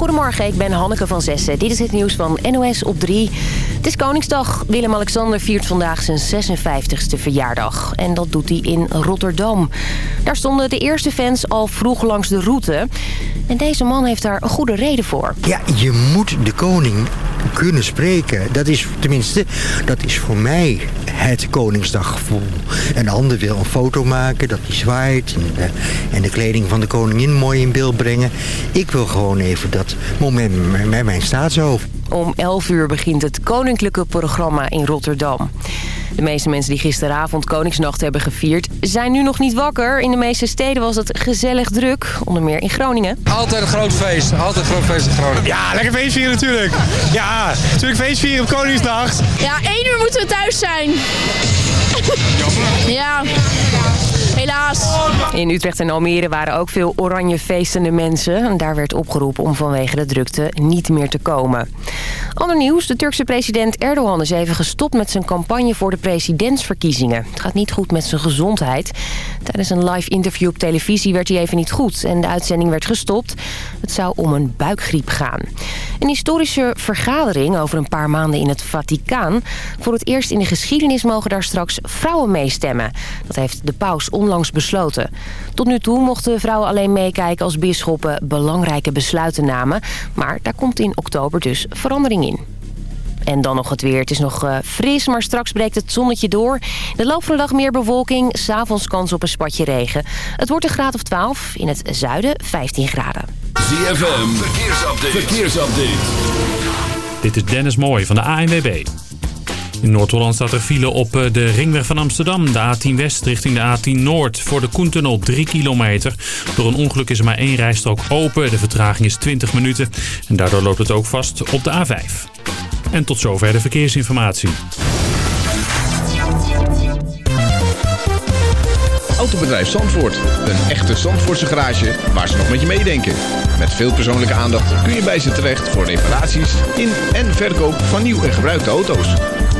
Goedemorgen, ik ben Hanneke van Zessen. Dit is het nieuws van NOS op 3. Het is Koningsdag. Willem-Alexander viert vandaag zijn 56e verjaardag. En dat doet hij in Rotterdam. Daar stonden de eerste fans al vroeg langs de route. En deze man heeft daar een goede reden voor. Ja, je moet de koning kunnen spreken. Dat is tenminste, dat is voor mij het Koningsdaggevoel. Een ander wil een foto maken, dat hij zwaait... En de, en de kleding van de koningin mooi in beeld brengen. Ik wil gewoon even dat moment met mijn staatshoofd. Om 11 uur begint het koninklijke programma in Rotterdam. De meeste mensen die gisteravond Koningsnacht hebben gevierd... zijn nu nog niet wakker. In de meeste steden was het gezellig druk. Onder meer in Groningen. Altijd een groot feest. Altijd een groot feest in Groningen. Ja, lekker feestvieren natuurlijk. Ja, natuurlijk feestvieren op Koningsdag. Ja, één uur moeten we thuis zijn. ja. Helaas. In Utrecht en Almere waren ook veel oranje feestende mensen. En daar werd opgeroepen om vanwege de drukte niet meer te komen. Ander nieuws. De Turkse president Erdogan is even gestopt met zijn campagne voor de presidentsverkiezingen. Het gaat niet goed met zijn gezondheid. Tijdens een live interview op televisie werd hij even niet goed. En de uitzending werd gestopt. Het zou om een buikgriep gaan. Een historische vergadering over een paar maanden in het Vaticaan. Voor het eerst in de geschiedenis mogen daar straks vrouwen meestemmen. Dat heeft de paus onlangs besloten. Tot nu toe mochten vrouwen alleen meekijken als bisschoppen belangrijke besluiten namen. Maar daar komt in oktober dus verandering in. En dan nog het weer. Het is nog uh, fris, maar straks breekt het zonnetje door. De loop van de dag meer bewolking, s'avonds kans op een spatje regen. Het wordt een graad of 12, in het zuiden 15 graden. ZFM, verkeersupdate. verkeersupdate. Dit is Dennis Mooij van de ANWB. In Noord-Holland staat er file op eh, de ringweg van Amsterdam. De A10 West richting de A10 Noord. Voor de Koentunnel 3 kilometer. Door een ongeluk is er maar één rijstrook open. De vertraging is 20 minuten. En daardoor loopt het ook vast op de A5. En tot zover de verkeersinformatie. Autobedrijf Zandvoort. Een echte Zandvoortse garage waar ze nog met je meedenken. Met veel persoonlijke aandacht kun je bij ze terecht voor reparaties in en verkoop van nieuw en gebruikte auto's.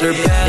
Ik ga er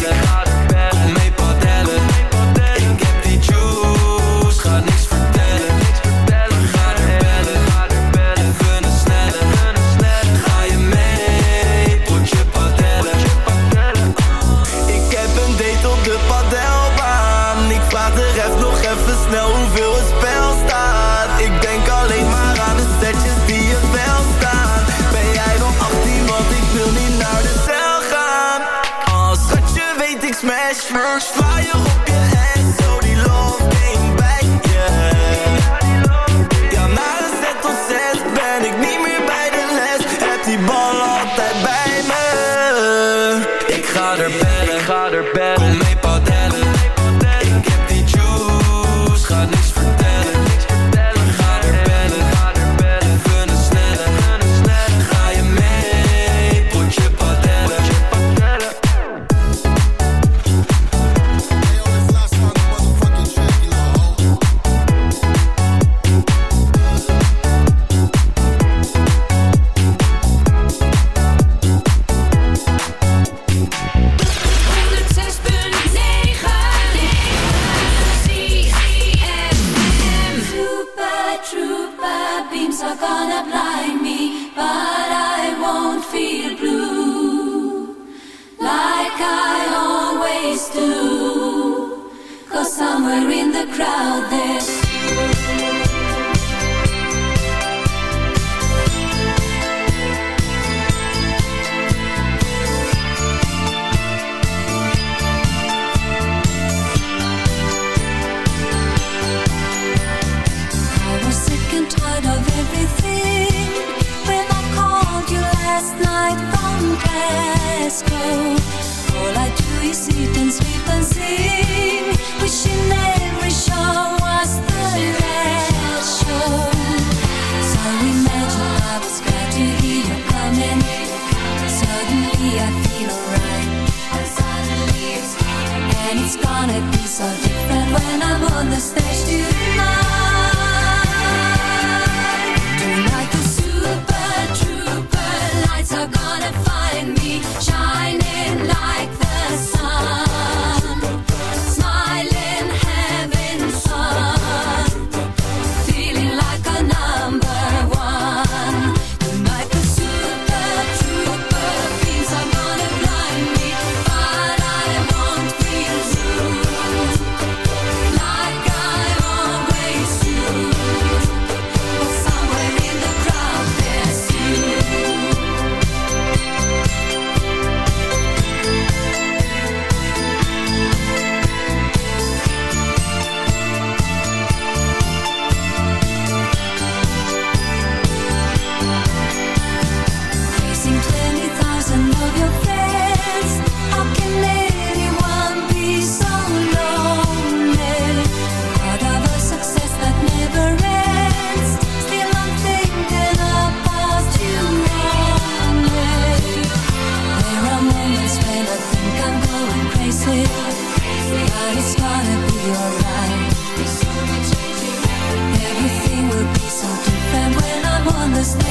I'm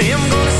Say I'm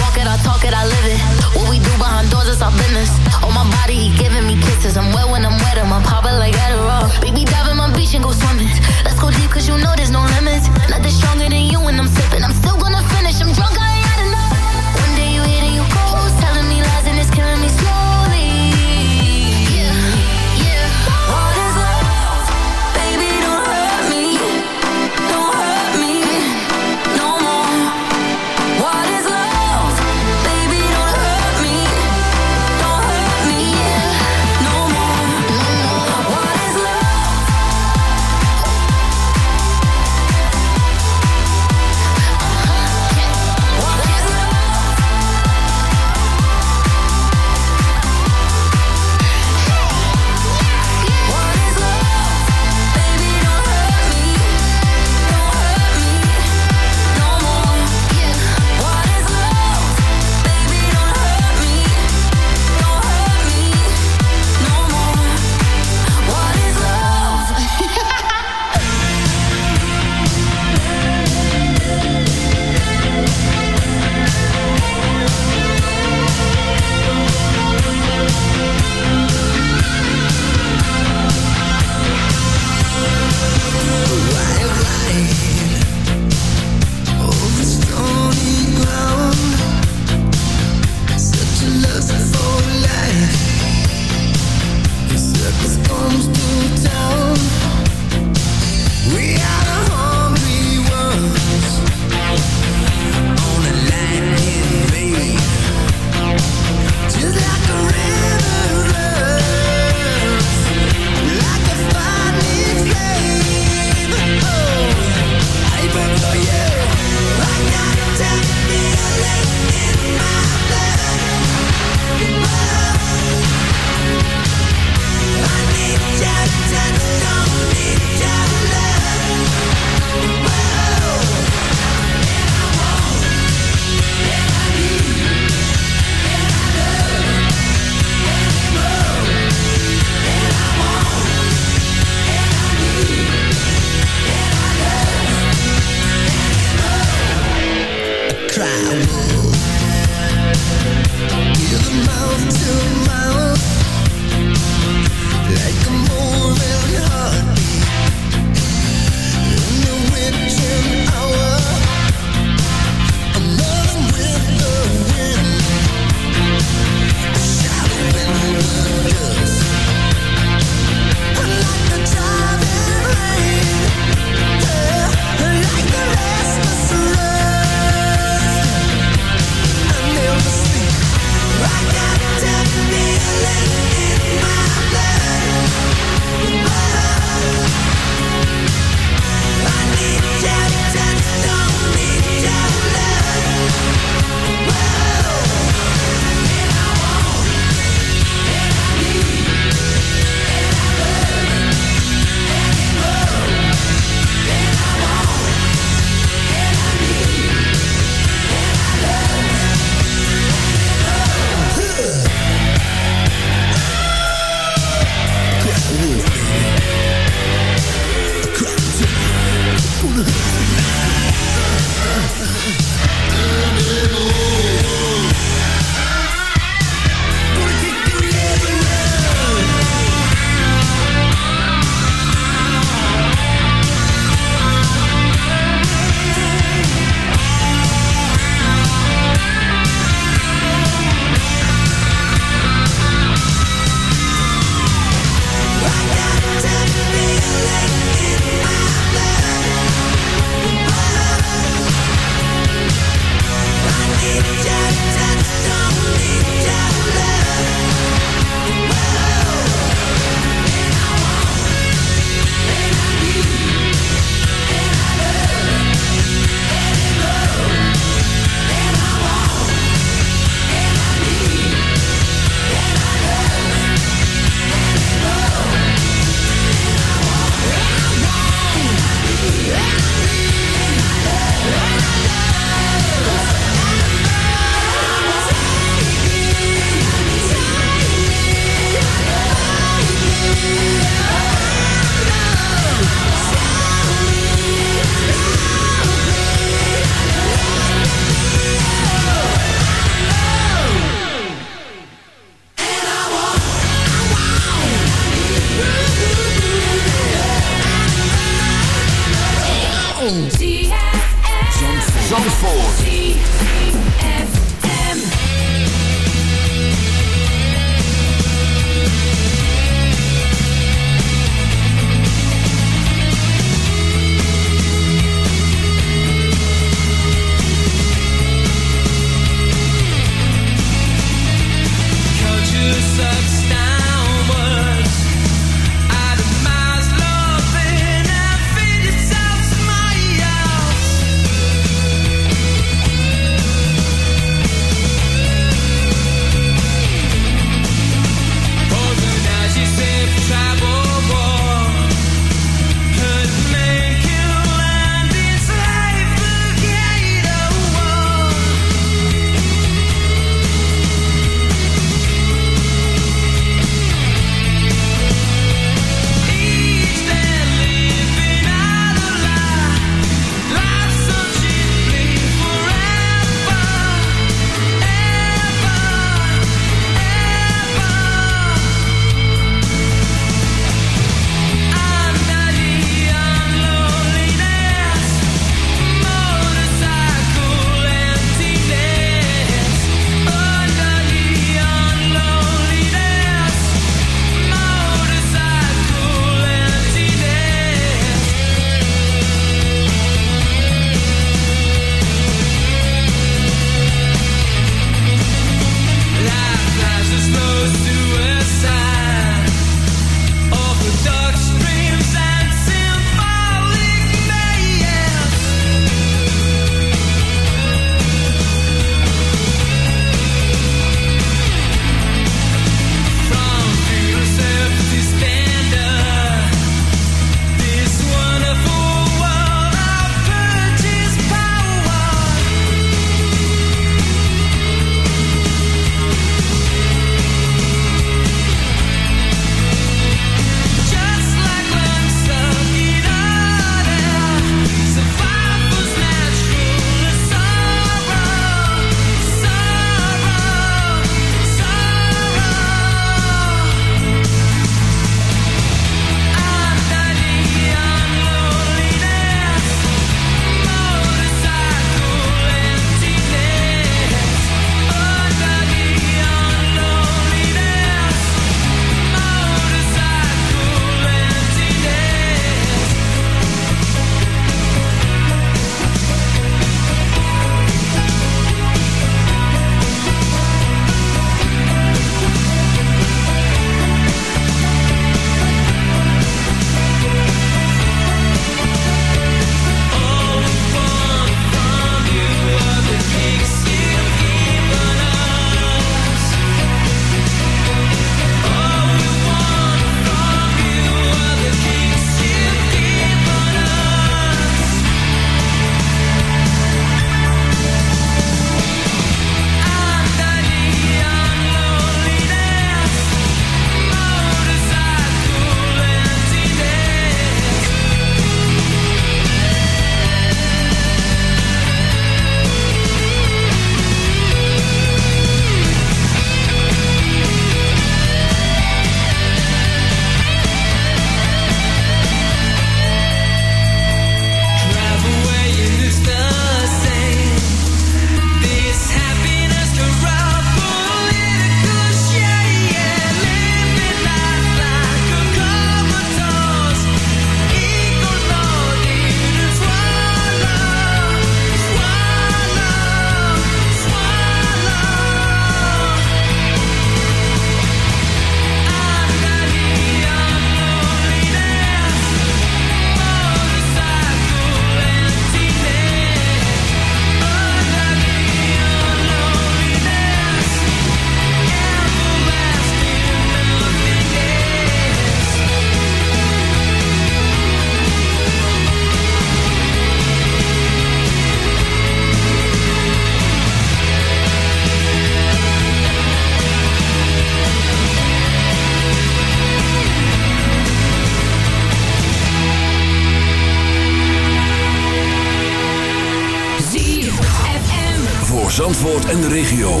regio.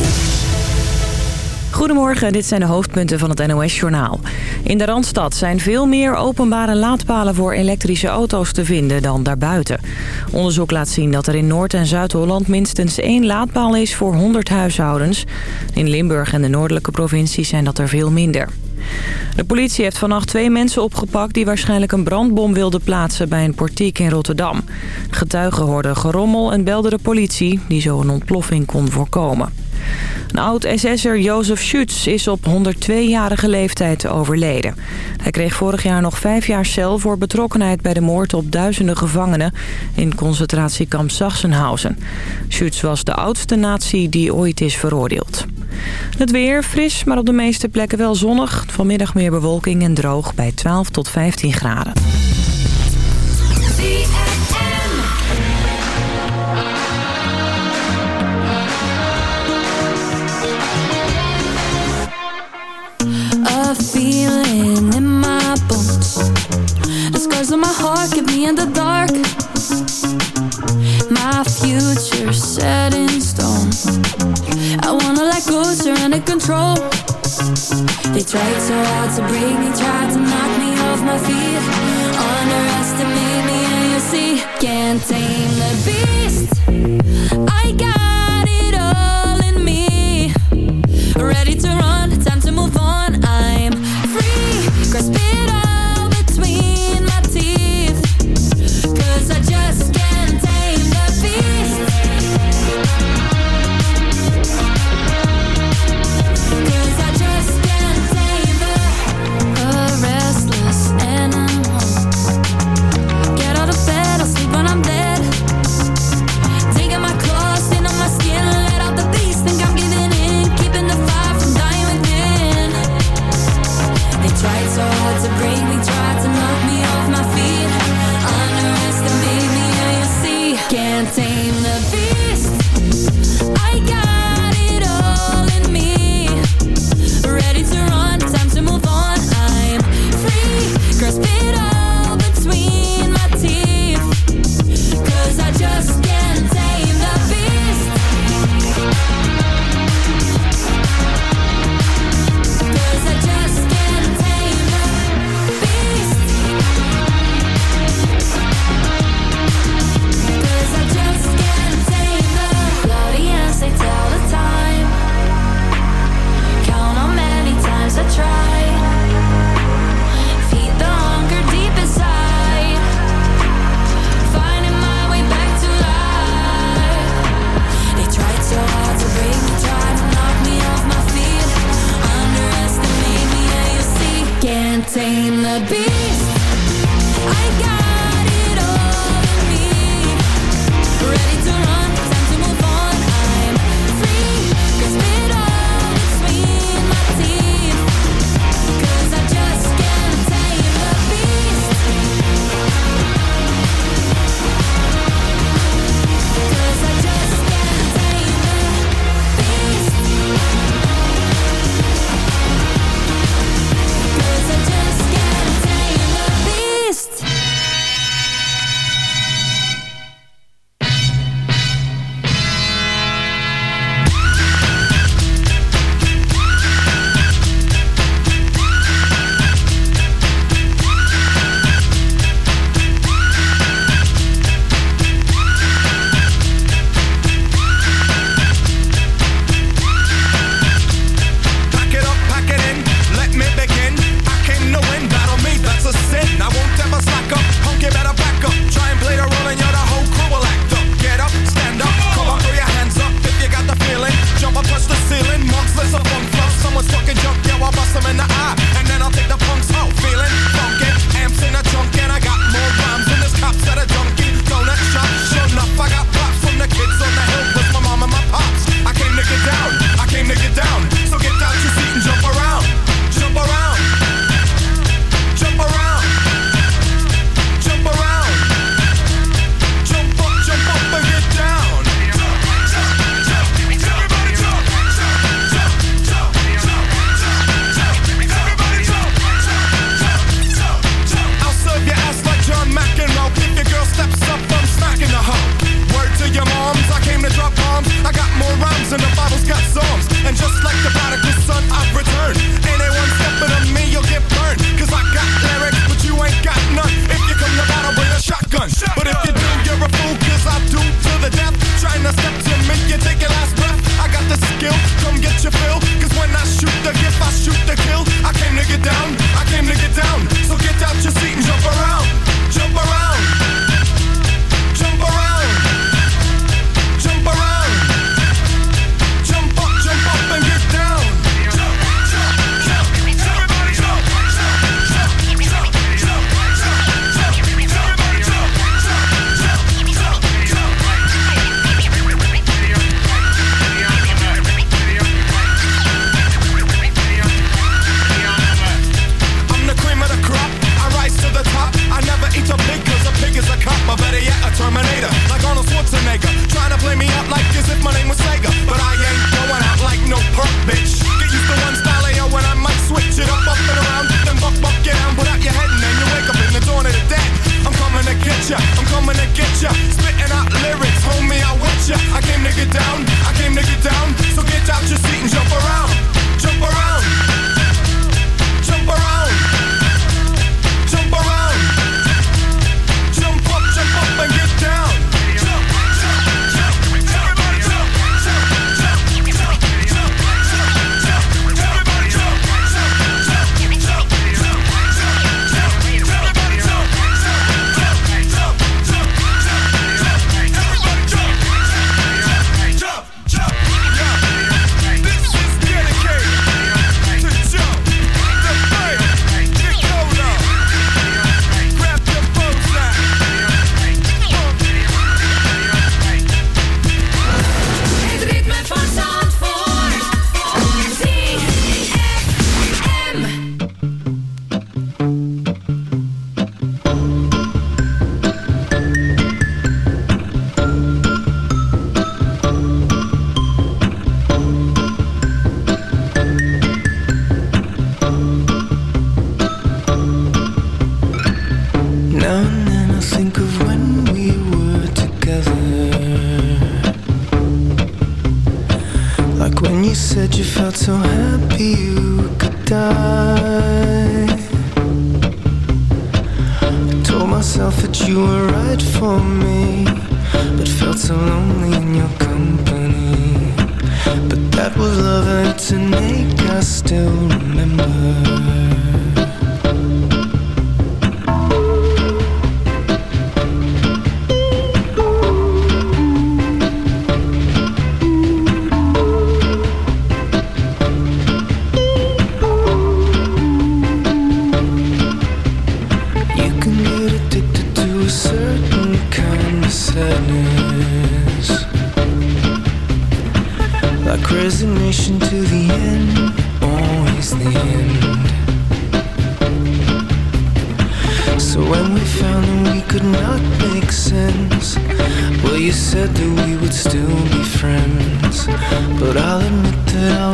Goedemorgen, dit zijn de hoofdpunten van het NOS-journaal. In de Randstad zijn veel meer openbare laadpalen voor elektrische auto's te vinden dan daarbuiten. Onderzoek laat zien dat er in Noord- en Zuid-Holland minstens één laadpaal is voor 100 huishoudens. In Limburg en de noordelijke provincies zijn dat er veel minder. De politie heeft vannacht twee mensen opgepakt die waarschijnlijk een brandbom wilden plaatsen bij een portiek in Rotterdam. Getuigen hoorden gerommel en belden de politie die zo een ontploffing kon voorkomen. Een oud-SS'er Jozef Schutz is op 102-jarige leeftijd overleden. Hij kreeg vorig jaar nog vijf jaar cel voor betrokkenheid bij de moord op duizenden gevangenen in concentratiekamp Sachsenhausen. Schutz was de oudste nazi die ooit is veroordeeld. Het weer fris, maar op de meeste plekken wel zonnig. Vanmiddag meer bewolking en droog bij 12 tot 15 graden. So hard to break me. Tried to knock me off my feet. Underestimate me and you see. Can't tame the beast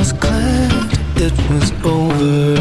was glad it was over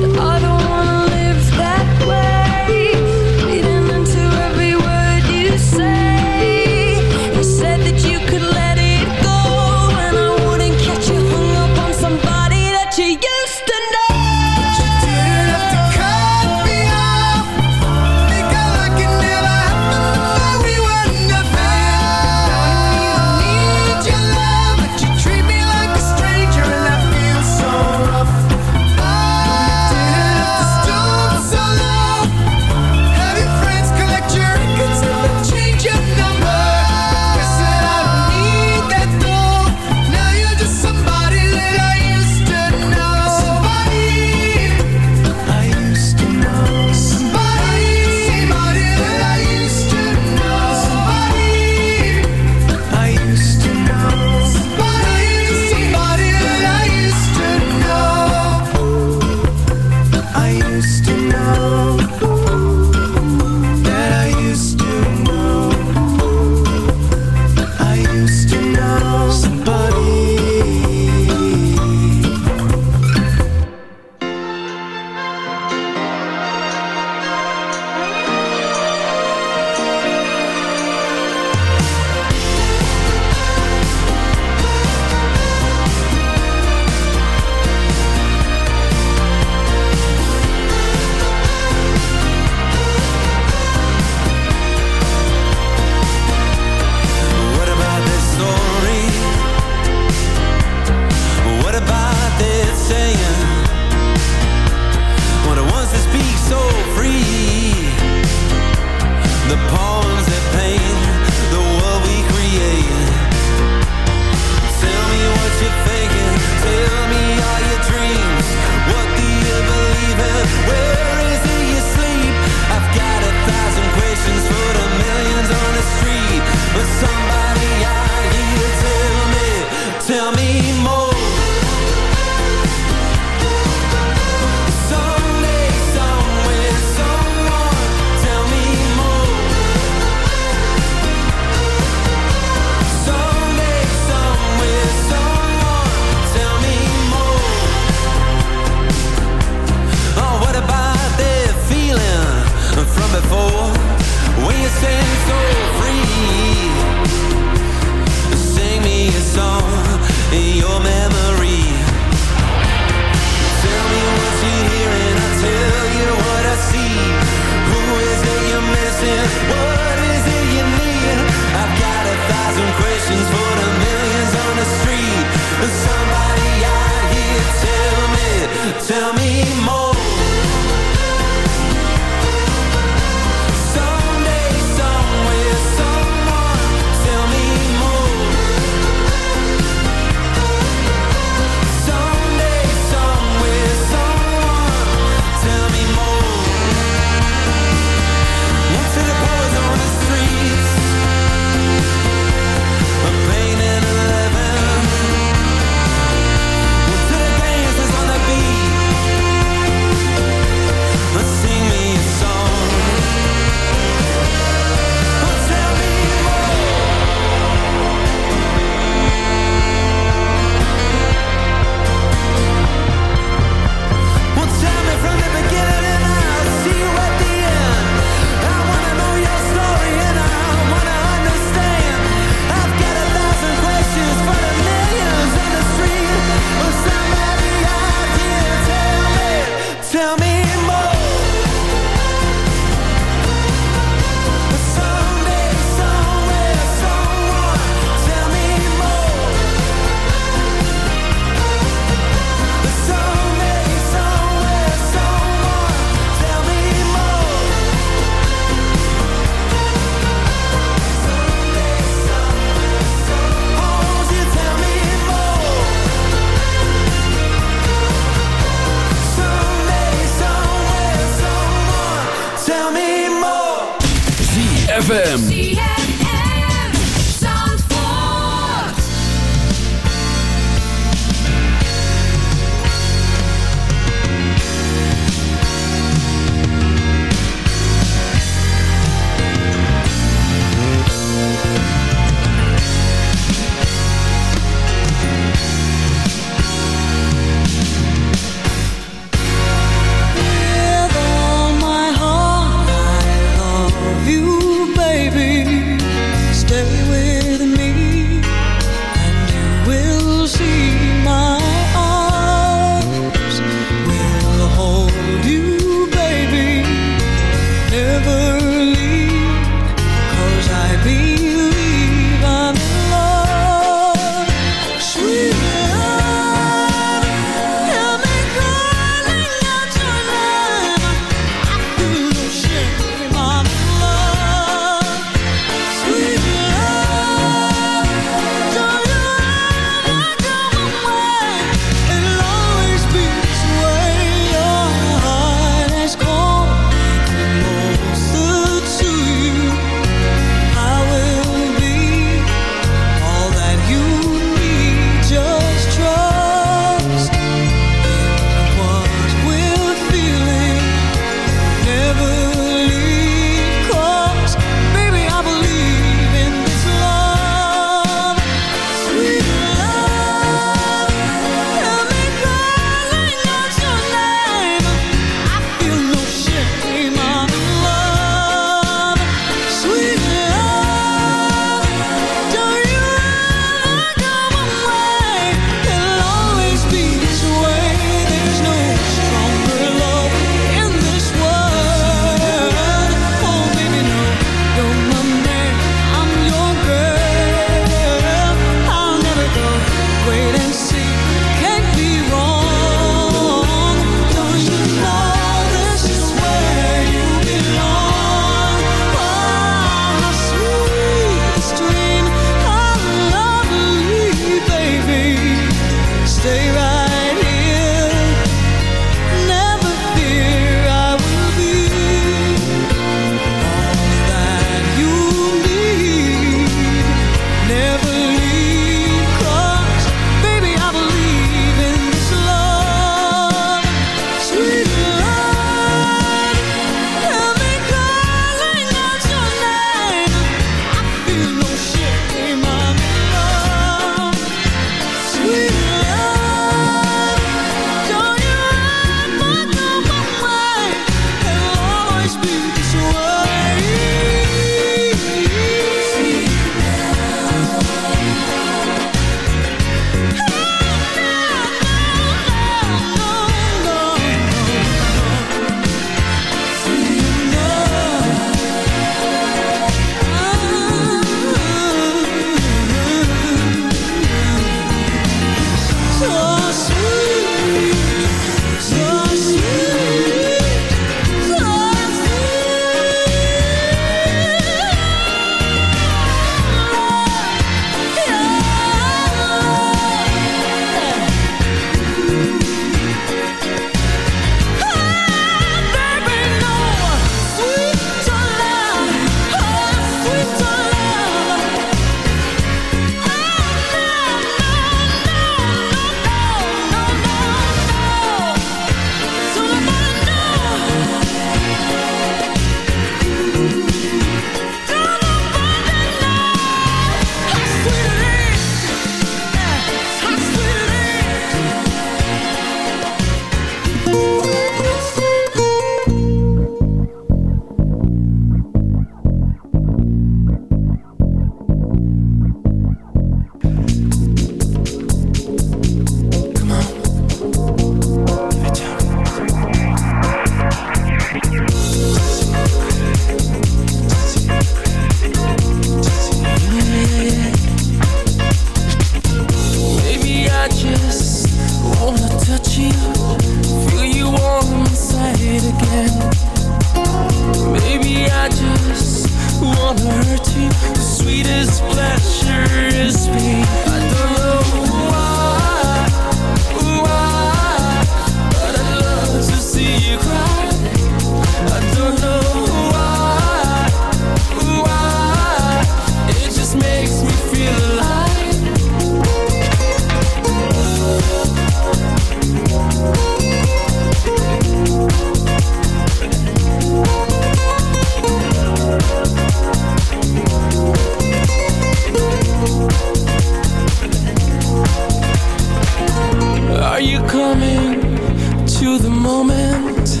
the moment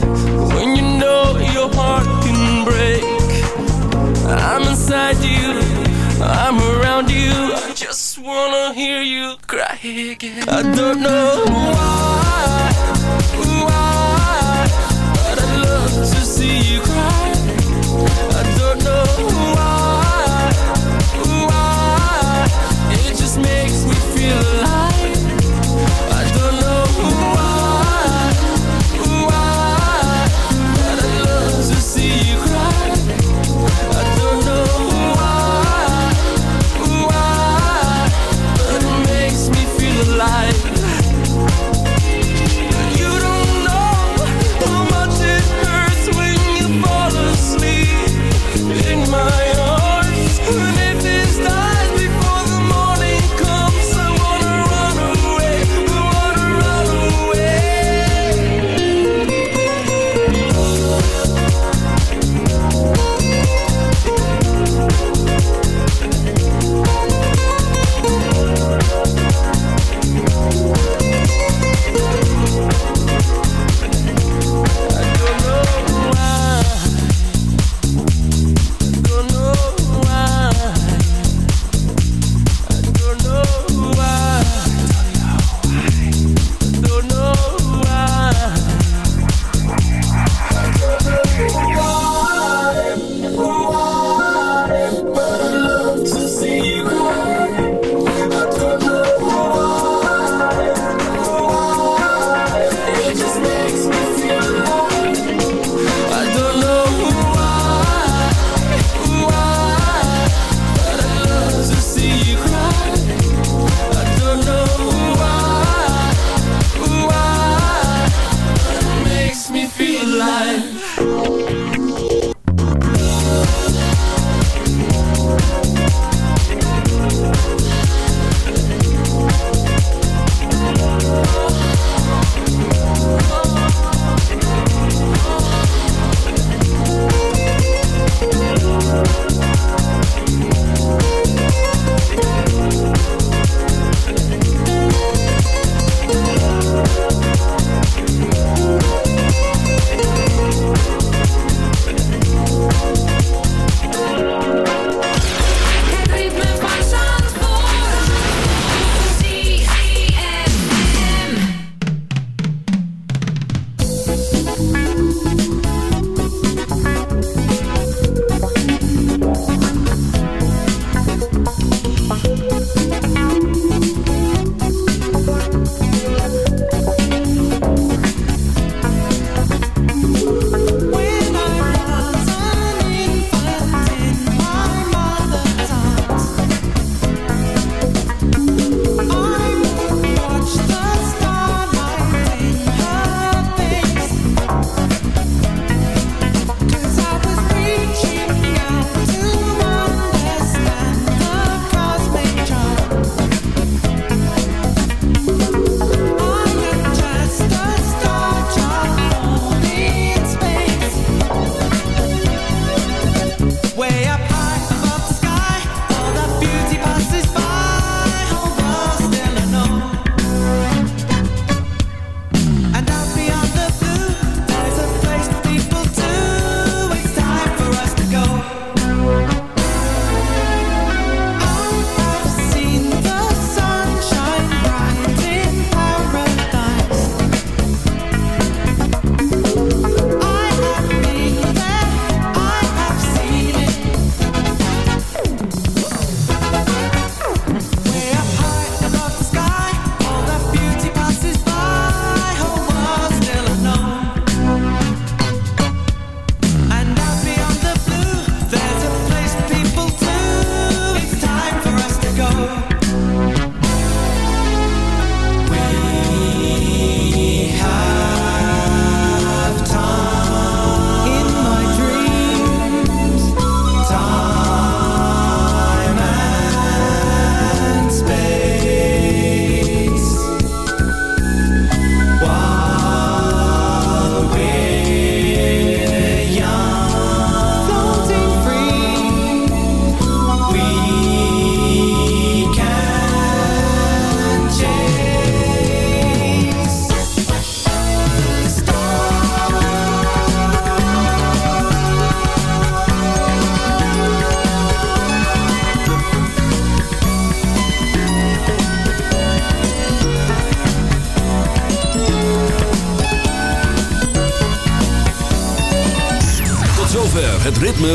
when you know your heart can break. I'm inside you, I'm around you. I just wanna hear you cry again. I don't know why.